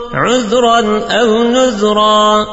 عذرا أو نذرا.